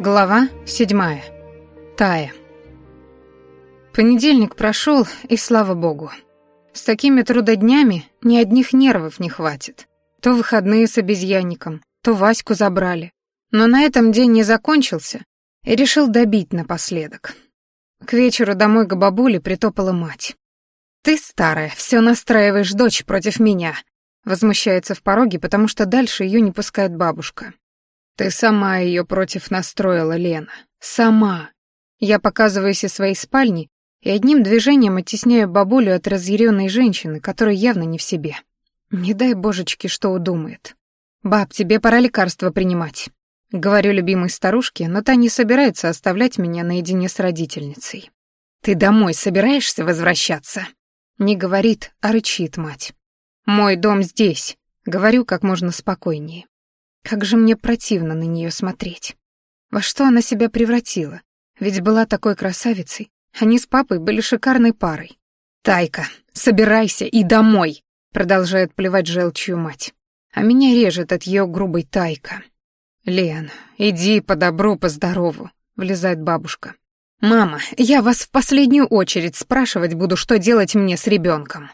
Глава седьмая. Тая. Понедельник прошел, и слава богу. С такими трудоднями ни одних нервов не хватит. То выходные с обезьянником, то Ваську забрали. Но на этом день не закончился, и решил добить напоследок. К вечеру домой к бабуле притопала мать. «Ты, старая, все настраиваешь дочь против меня», возмущается в пороге, потому что дальше ее не пускает бабушка. Ты сама ее против настроила, Лена. Сама. Я показываюсь из своей спальни и одним движением оттесняю бабулю от разъяренной женщины, которая явно не в себе. Не дай божечки, что удумает. «Баб, тебе пора лекарства принимать», — говорю любимой старушке, но та не собирается оставлять меня наедине с родительницей. «Ты домой собираешься возвращаться?» Не говорит, а рычит мать. «Мой дом здесь», — говорю как можно спокойнее. Как же мне противно на нее смотреть. Во что она себя превратила? Ведь была такой красавицей. Они с папой были шикарной парой. «Тайка, собирайся и домой!» Продолжает плевать желчью мать. А меня режет от ее грубой тайка. «Лен, иди по добру, по здорову», — влезает бабушка. «Мама, я вас в последнюю очередь спрашивать буду, что делать мне с ребенком.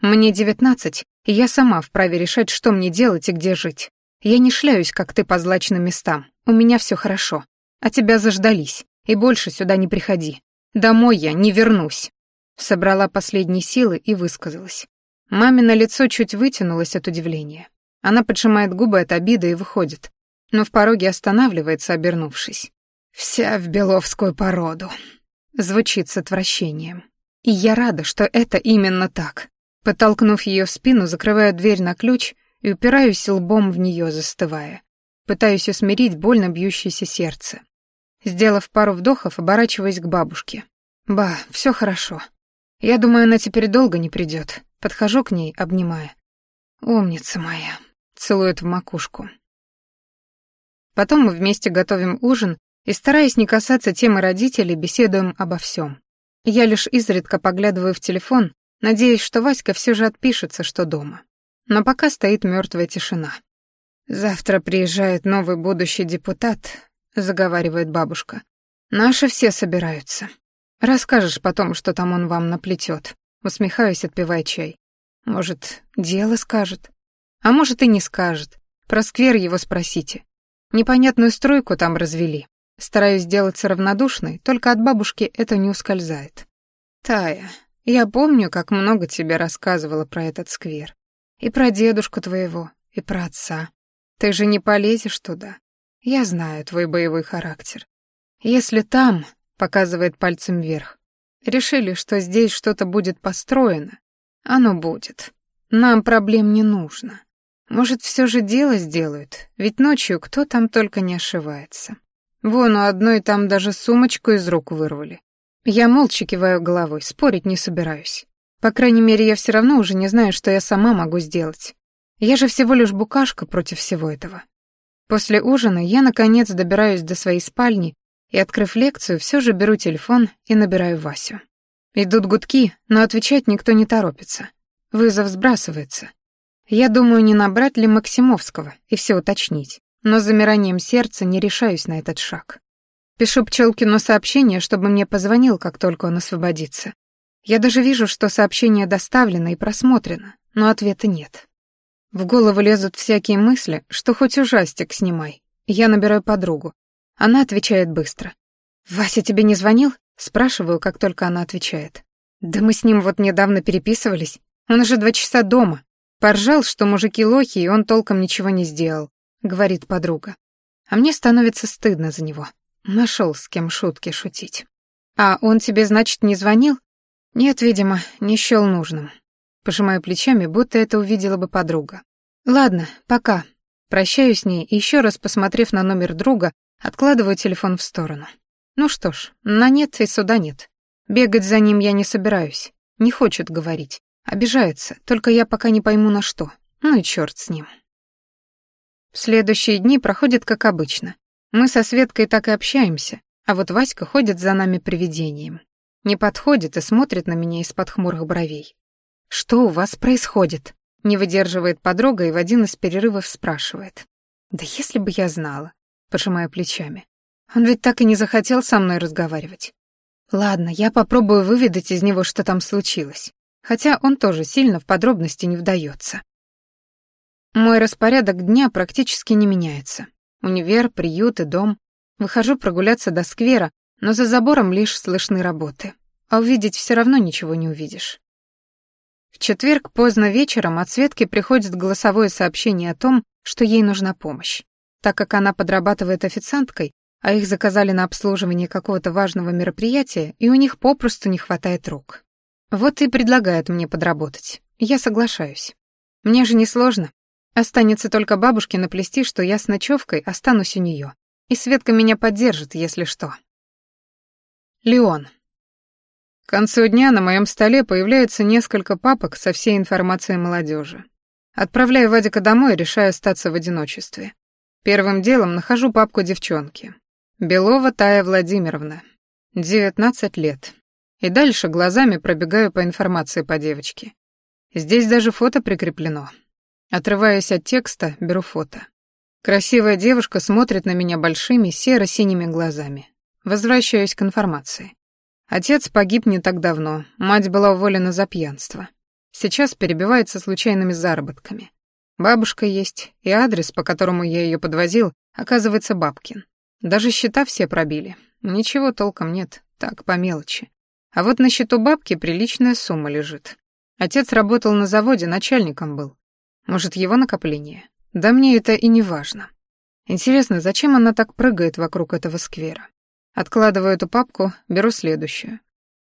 Мне девятнадцать, и я сама вправе решать, что мне делать и где жить. Я не шляюсь, как ты, по злачным местам. У меня все хорошо. А тебя заждались. И больше сюда не приходи. Домой я не вернусь». Собрала последние силы и высказалась. Мамино лицо чуть вытянулось от удивления. Она поджимает губы от обиды и выходит, но в пороге останавливается, обернувшись. «Вся в беловскую породу», — звучит с отвращением. И я рада, что это именно так. Подтолкнув ее в спину, закрываю дверь на ключ и упираюсь лбом в нее, застывая. Пытаюсь усмирить больно бьющееся сердце. Сделав пару вдохов, оборачиваюсь к бабушке. «Ба, все хорошо. Я думаю, она теперь долго не придет. Подхожу к ней, обнимая. «Умница моя», — целует в макушку. Потом мы вместе готовим ужин и, стараясь не касаться темы родителей, беседуем обо всем. Я лишь изредка поглядываю в телефон, надеясь, что Васька все же отпишется, что дома. Но пока стоит мертвая тишина. «Завтра приезжает новый будущий депутат», — заговаривает бабушка. «Наши все собираются. Расскажешь потом, что там он вам наплетет», — усмехаюсь, отпивая чай. «Может, дело скажет? А может, и не скажет. Про сквер его спросите. Непонятную стройку там развели. Стараюсь сделаться равнодушной, только от бабушки это не ускользает. Тая, я помню, как много тебе рассказывала про этот сквер. И про дедушку твоего, и про отца. Ты же не полезешь туда. Я знаю твой боевой характер. Если там, показывает пальцем вверх, решили, что здесь что-то будет построено, оно будет. Нам проблем не нужно. Может, все же дело сделают, ведь ночью кто там только не ошивается. Вон у одной там даже сумочку из рук вырвали. Я молча киваю головой, спорить не собираюсь. По крайней мере, я все равно уже не знаю, что я сама могу сделать. Я же всего лишь букашка против всего этого. После ужина я, наконец, добираюсь до своей спальни и, открыв лекцию, все же беру телефон и набираю Васю. Идут гудки, но отвечать никто не торопится. Вызов сбрасывается. Я думаю, не набрать ли Максимовского и все уточнить, но с замиранием сердца не решаюсь на этот шаг. Пишу Пчелкину сообщение, чтобы мне позвонил, как только он освободится. Я даже вижу, что сообщение доставлено и просмотрено, но ответа нет. В голову лезут всякие мысли, что хоть ужастик снимай. Я набираю подругу. Она отвечает быстро. «Вася тебе не звонил?» Спрашиваю, как только она отвечает. «Да мы с ним вот недавно переписывались. Он уже два часа дома. Поржал, что мужики лохи, и он толком ничего не сделал», — говорит подруга. А мне становится стыдно за него. Нашел с кем шутки шутить. «А он тебе, значит, не звонил?» Нет, видимо, не счёл нужным. Пожимаю плечами, будто это увидела бы подруга. Ладно, пока. Прощаюсь с ней и ещё раз посмотрев на номер друга, откладываю телефон в сторону. Ну что ж, на нет и суда нет. Бегать за ним я не собираюсь. Не хочет говорить. Обижается, только я пока не пойму на что. Ну и чёрт с ним. Следующие дни проходят как обычно. Мы со Светкой так и общаемся, а вот Васька ходит за нами привидением. Не подходит и смотрит на меня из-под хмурых бровей. «Что у вас происходит?» Не выдерживает подруга и в один из перерывов спрашивает. «Да если бы я знала», пожимая плечами. Он ведь так и не захотел со мной разговаривать. Ладно, я попробую выведать из него, что там случилось. Хотя он тоже сильно в подробности не вдается. Мой распорядок дня практически не меняется. Универ, приют и дом. Выхожу прогуляться до сквера, но за забором лишь слышны работы. А увидеть все равно ничего не увидишь. В четверг поздно вечером от Светки приходит голосовое сообщение о том, что ей нужна помощь. Так как она подрабатывает официанткой, а их заказали на обслуживание какого-то важного мероприятия, и у них попросту не хватает рук. Вот и предлагает мне подработать. Я соглашаюсь. Мне же не сложно. Останется только бабушке наплести, что я с ночевкой останусь у нее. И Светка меня поддержит, если что. Леон. К концу дня на моем столе появляется несколько папок со всей информацией молодежи. Отправляю Вадика домой и решаю остаться в одиночестве. Первым делом нахожу папку девчонки. Белова Тая Владимировна, 19 лет. И дальше глазами пробегаю по информации по девочке. Здесь даже фото прикреплено. Отрываясь от текста, беру фото. Красивая девушка смотрит на меня большими серо-синими глазами. Возвращаюсь к информации. Отец погиб не так давно, мать была уволена за пьянство. Сейчас перебивается случайными заработками. Бабушка есть, и адрес, по которому я ее подвозил, оказывается бабкин. Даже счета все пробили. Ничего толком нет, так, по мелочи. А вот на счету бабки приличная сумма лежит. Отец работал на заводе, начальником был. Может, его накопление? Да мне это и не важно. Интересно, зачем она так прыгает вокруг этого сквера? Откладываю эту папку, беру следующую.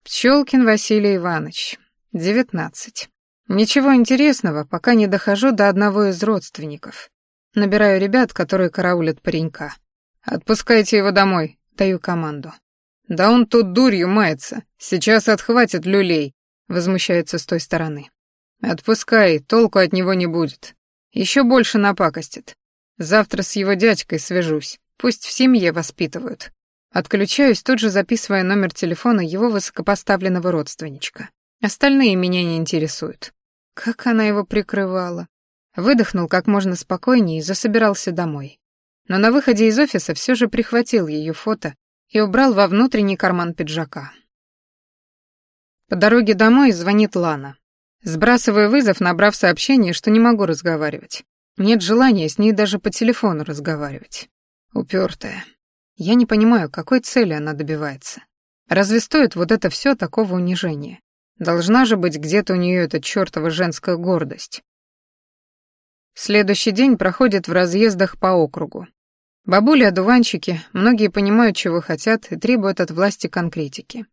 Пчелкин Василий Иванович, 19. Ничего интересного, пока не дохожу до одного из родственников. Набираю ребят, которые караулят паренька. «Отпускайте его домой», — даю команду. «Да он тут дурью мается. Сейчас отхватит люлей», — возмущается с той стороны. «Отпускай, толку от него не будет. Еще больше напакостит. Завтра с его дядькой свяжусь. Пусть в семье воспитывают». Отключаюсь, тут же записывая номер телефона его высокопоставленного родственничка. Остальные меня не интересуют. Как она его прикрывала. Выдохнул как можно спокойнее и засобирался домой но на выходе из офиса все же прихватил ее фото и убрал во внутренний карман пиджака. По дороге домой звонит Лана. Сбрасываю вызов, набрав сообщение, что не могу разговаривать. Нет желания с ней даже по телефону разговаривать. Упертая. Я не понимаю, какой цели она добивается. Разве стоит вот это все такого унижения? Должна же быть где-то у нее эта чертова женская гордость. Следующий день проходит в разъездах по округу. Бабули-одуванчики, многие понимают, чего хотят, и требуют от власти конкретики.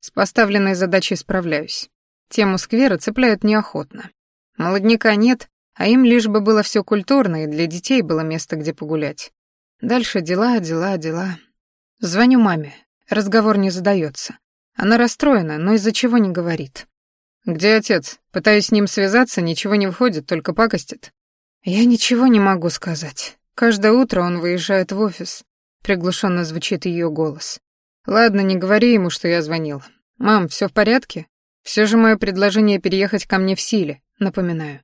С поставленной задачей справляюсь. Тему сквера цепляют неохотно. Молодняка нет, а им лишь бы было все культурно, и для детей было место, где погулять. Дальше дела, дела, дела. Звоню маме. Разговор не задается. Она расстроена, но из-за чего не говорит. «Где отец? Пытаюсь с ним связаться, ничего не выходит, только пакостит». «Я ничего не могу сказать. Каждое утро он выезжает в офис. Приглушенно звучит ее голос. Ладно, не говори ему, что я звонил. Мам, все в порядке? Все же мое предложение переехать ко мне в силе, напоминаю.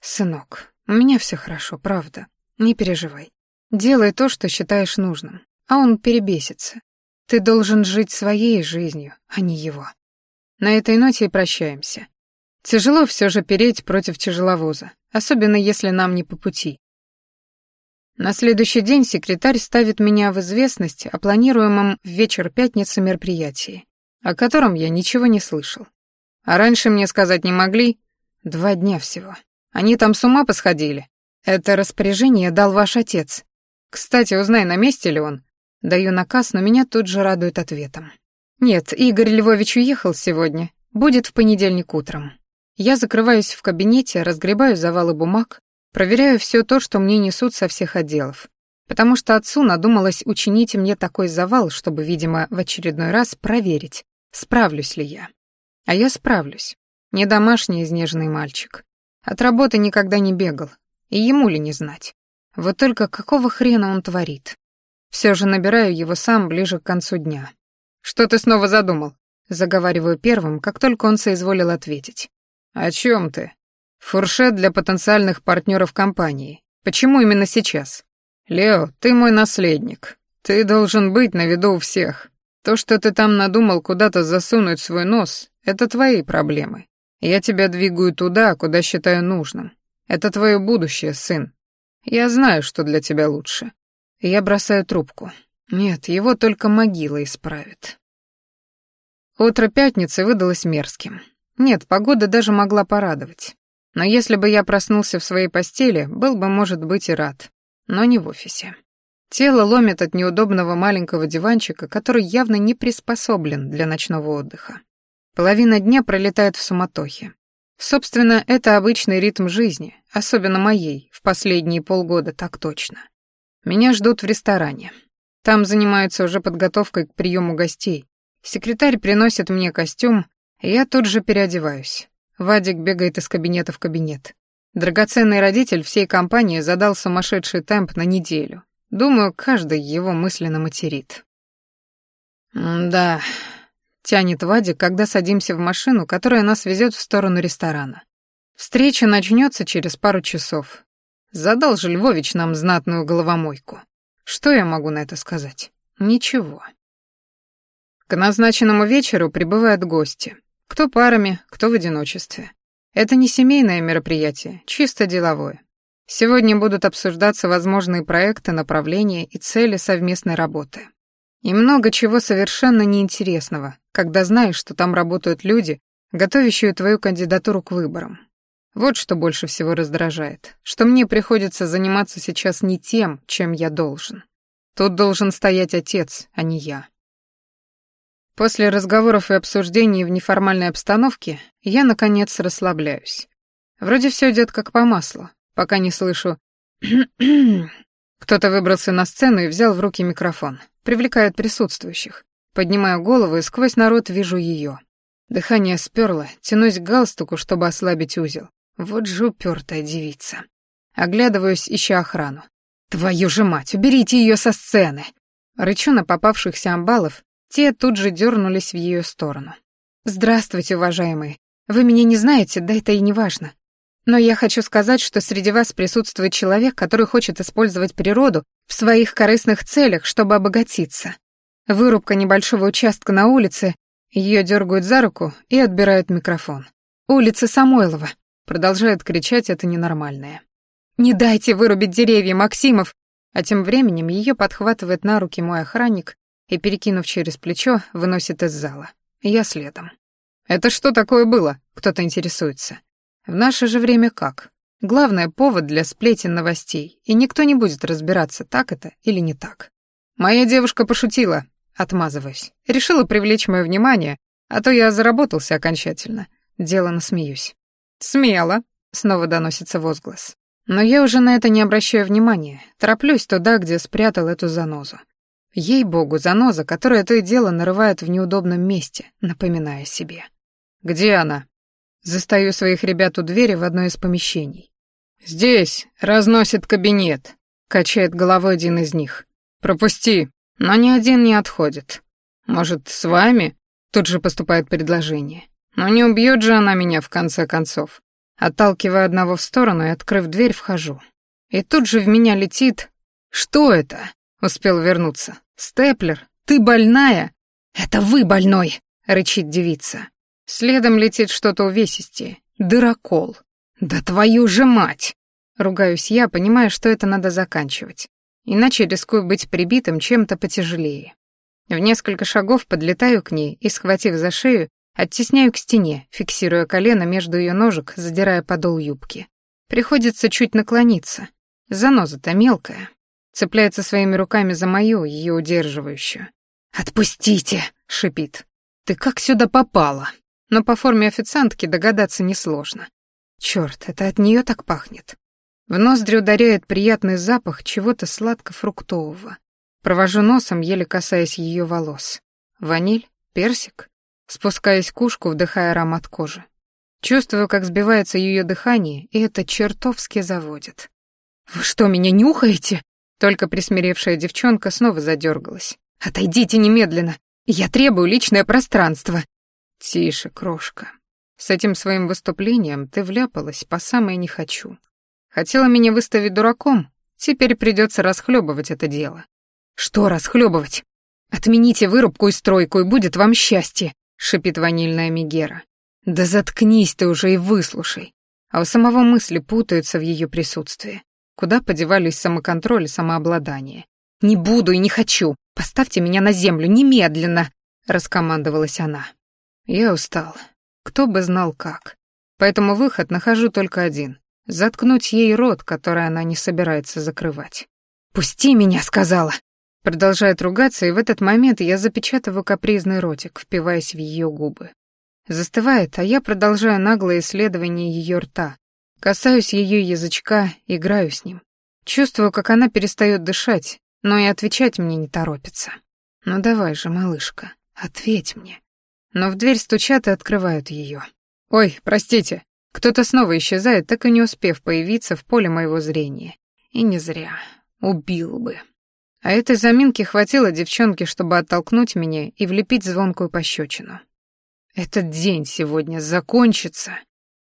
Сынок, у меня все хорошо, правда. Не переживай. Делай то, что считаешь нужным, а он перебесится. Ты должен жить своей жизнью, а не его. На этой ноте и прощаемся. Тяжело все же переть против тяжеловоза, особенно если нам не по пути. На следующий день секретарь ставит меня в известность о планируемом в вечер пятницы мероприятии, о котором я ничего не слышал. А раньше мне сказать не могли? Два дня всего. Они там с ума посходили. Это распоряжение дал ваш отец. Кстати, узнай, на месте ли он. Даю наказ, но меня тут же радует ответом. Нет, Игорь Львович уехал сегодня. Будет в понедельник утром. Я закрываюсь в кабинете, разгребаю завалы бумаг, Проверяю все то, что мне несут со всех отделов. Потому что отцу надумалось учинить мне такой завал, чтобы, видимо, в очередной раз проверить, справлюсь ли я. А я справлюсь. Не домашний изнеженный мальчик. От работы никогда не бегал. И ему ли не знать. Вот только какого хрена он творит? Все же набираю его сам ближе к концу дня. «Что ты снова задумал?» Заговариваю первым, как только он соизволил ответить. «О чем ты?» Фуршет для потенциальных партнеров компании. Почему именно сейчас? Лео, ты мой наследник. Ты должен быть на виду у всех. То, что ты там надумал куда-то засунуть свой нос, это твои проблемы. Я тебя двигаю туда, куда считаю нужным. Это твое будущее, сын. Я знаю, что для тебя лучше. Я бросаю трубку. Нет, его только могила исправит. Утро пятницы выдалось мерзким. Нет, погода даже могла порадовать. Но если бы я проснулся в своей постели, был бы, может быть, и рад. Но не в офисе. Тело ломит от неудобного маленького диванчика, который явно не приспособлен для ночного отдыха. Половина дня пролетает в суматохе. Собственно, это обычный ритм жизни, особенно моей, в последние полгода так точно. Меня ждут в ресторане. Там занимаются уже подготовкой к приему гостей. Секретарь приносит мне костюм, и я тут же переодеваюсь. Вадик бегает из кабинета в кабинет. Драгоценный родитель всей компании задал сумасшедший темп на неделю. Думаю, каждый его мысленно материт. «Да», — тянет Вадик, когда садимся в машину, которая нас везет в сторону ресторана. «Встреча начнется через пару часов. Задал же Львович нам знатную головомойку. Что я могу на это сказать? Ничего». К назначенному вечеру прибывают гости. Кто парами, кто в одиночестве. Это не семейное мероприятие, чисто деловое. Сегодня будут обсуждаться возможные проекты, направления и цели совместной работы. И много чего совершенно неинтересного, когда знаешь, что там работают люди, готовящие твою кандидатуру к выборам. Вот что больше всего раздражает, что мне приходится заниматься сейчас не тем, чем я должен. Тут должен стоять отец, а не я. После разговоров и обсуждений в неформальной обстановке я, наконец, расслабляюсь. Вроде все идет как по маслу, пока не слышу Кто-то выбрался на сцену и взял в руки микрофон. Привлекает присутствующих. Поднимаю голову и сквозь народ вижу ее. Дыхание сперло, тянусь к галстуку, чтобы ослабить узел. Вот же упертая девица. Оглядываюсь, ища охрану. «Твою же мать, уберите ее со сцены!» Рычу на попавшихся амбалов, те тут же дернулись в ее сторону. «Здравствуйте, уважаемые. Вы меня не знаете, да это и не важно. Но я хочу сказать, что среди вас присутствует человек, который хочет использовать природу в своих корыстных целях, чтобы обогатиться. Вырубка небольшого участка на улице, ее дергают за руку и отбирают микрофон. «Улица Самойлова», — продолжает кричать это ненормальное. «Не дайте вырубить деревья, Максимов!» А тем временем ее подхватывает на руки мой охранник и, перекинув через плечо, выносит из зала. Я следом. «Это что такое было?» — кто-то интересуется. В наше же время как? Главное — повод для сплетен новостей, и никто не будет разбираться, так это или не так. Моя девушка пошутила, отмазываюсь. Решила привлечь мое внимание, а то я заработался окончательно. Делано смеюсь. «Смело», — снова доносится возглас. Но я уже на это не обращаю внимания, тороплюсь туда, где спрятал эту занозу. Ей-богу, заноза, которая то и дело нарывает в неудобном месте, напоминая себе. «Где она?» Застаю своих ребят у двери в одной из помещений. «Здесь, разносит кабинет», — качает головой один из них. «Пропусти». Но ни один не отходит. «Может, с вами?» — тут же поступает предложение. «Но не убьет же она меня, в конце концов». Отталкивая одного в сторону и, открыв дверь, вхожу. И тут же в меня летит... «Что это?» — успел вернуться. «Степлер, ты больная?» «Это вы больной!» — рычит девица. Следом летит что-то увесистее. Дырокол. Да твою же мать! Ругаюсь я, понимая, что это надо заканчивать. Иначе рискую быть прибитым чем-то потяжелее. В несколько шагов подлетаю к ней и, схватив за шею, оттесняю к стене, фиксируя колено между ее ножек, задирая подол юбки. Приходится чуть наклониться. Заноза-то мелкая. Цепляется своими руками за мою, ее удерживающую. «Отпустите!» — шипит. «Ты как сюда попала?» Но по форме официантки догадаться несложно. Черт, это от нее так пахнет. В ноздри ударяет приятный запах чего-то сладко-фруктового. Провожу носом, еле касаясь ее волос. Ваниль? Персик? Спускаясь к ушку, вдыхая аромат кожи. Чувствую, как сбивается ее дыхание, и это чертовски заводит. «Вы что, меня нюхаете?» Только присмиревшая девчонка снова задергалась. «Отойдите немедленно! Я требую личное пространство!» «Тише, крошка. С этим своим выступлением ты вляпалась по самое не хочу. Хотела меня выставить дураком, теперь придется расхлебывать это дело. Что расхлебывать? Отмените вырубку и стройку, и будет вам счастье, шипит ванильная Мегера. Да заткнись ты уже и выслушай. А у самого мысли путаются в ее присутствии. Куда подевались самоконтроль и самообладание? «Не буду и не хочу! Поставьте меня на землю немедленно!» — раскомандовалась она. Я устал. Кто бы знал как. Поэтому выход нахожу только один — заткнуть ей рот, который она не собирается закрывать. «Пусти меня!» — сказала. Продолжает ругаться, и в этот момент я запечатываю капризный ротик, впиваясь в ее губы. Застывает, а я продолжаю наглое исследование ее рта, Касаюсь ее язычка, играю с ним. Чувствую, как она перестает дышать, но и отвечать мне не торопится. Ну давай же, малышка, ответь мне. Но в дверь стучат и открывают ее. Ой, простите. Кто-то снова исчезает, так и не успев появиться в поле моего зрения. И не зря. Убил бы. А этой заминки хватило девчонке, чтобы оттолкнуть меня и влепить звонкую пощечину. Этот день сегодня закончится.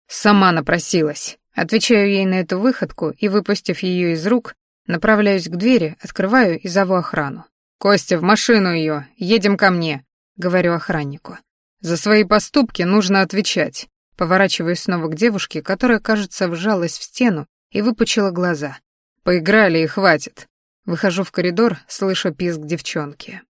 Сама напросилась. Отвечаю ей на эту выходку и, выпустив ее из рук, направляюсь к двери, открываю и зову охрану. «Костя, в машину ее, едем ко мне», — говорю охраннику. «За свои поступки нужно отвечать». Поворачиваюсь снова к девушке, которая, кажется, вжалась в стену и выпучила глаза. «Поиграли и хватит». Выхожу в коридор, слышу писк девчонки.